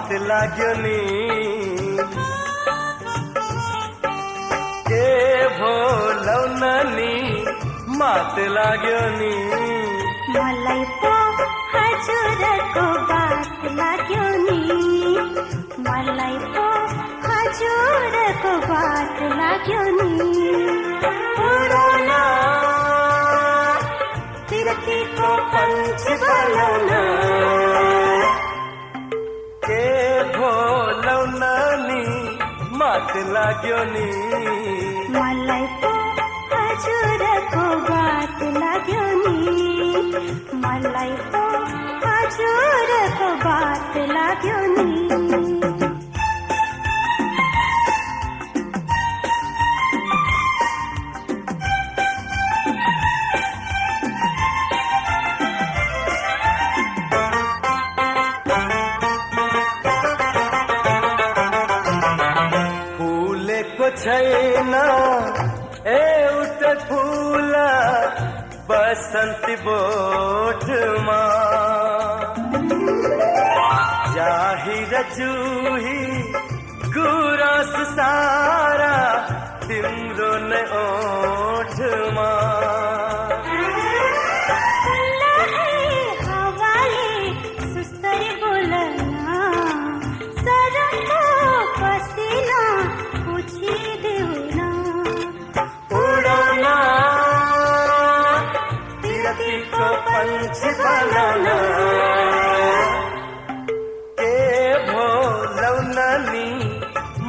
हात लाग्यो नि के भो लौननी मात लाग्यो नि मलाई हजुरको बात लाग्यो नि मलाई हजुरको बात लाग्यो नि मात लाग्यो नि। मलाई पो हजुरको बात लाग्यो नि। मलाई पो हजुरको बात लाग्यो नि। बोटमा ज़ाहिर जुही गुरस सारा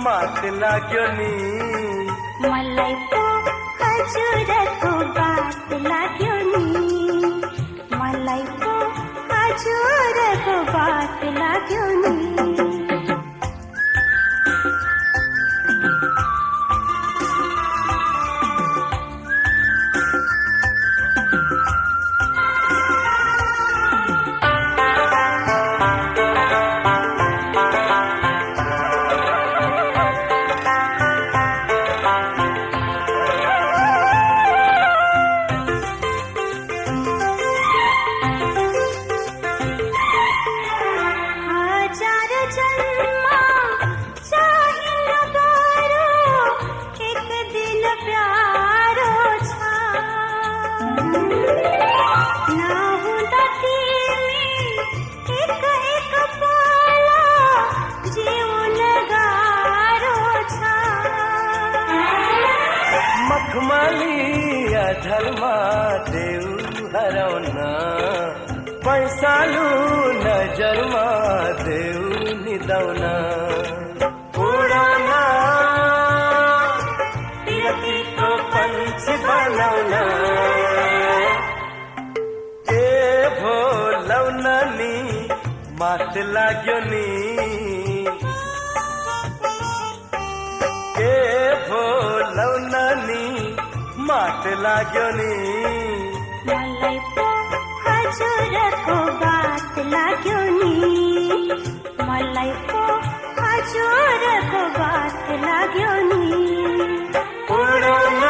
मात लाग्यो नि मलाई पो हजुरको बात लाग्यो नि मलाई हजुरको बात लाग्यो नि मखमली अधलमा देऊ हराउन पैसालु नजरमा देऊ निदाउन उडाउन तिरतीको पन्छी बनाउन के भोलाउन नि। मात लाग्यो नि। मात लाग्यो नि। मलाई पो हजुरको बात लाग्यो नि। मलाई पो हजुरको बात लाग्यो नि। उडाउन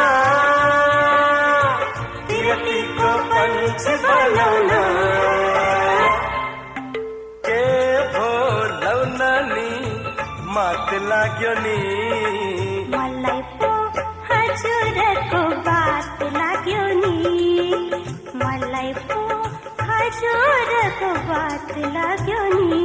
तिरतीको बनाउन के भोलाउन नि। मात लाग्यो नि। मलाई पो हजुरको बात लाग्यो नि। मलाई पो हजुरको बात लाग्यो नि।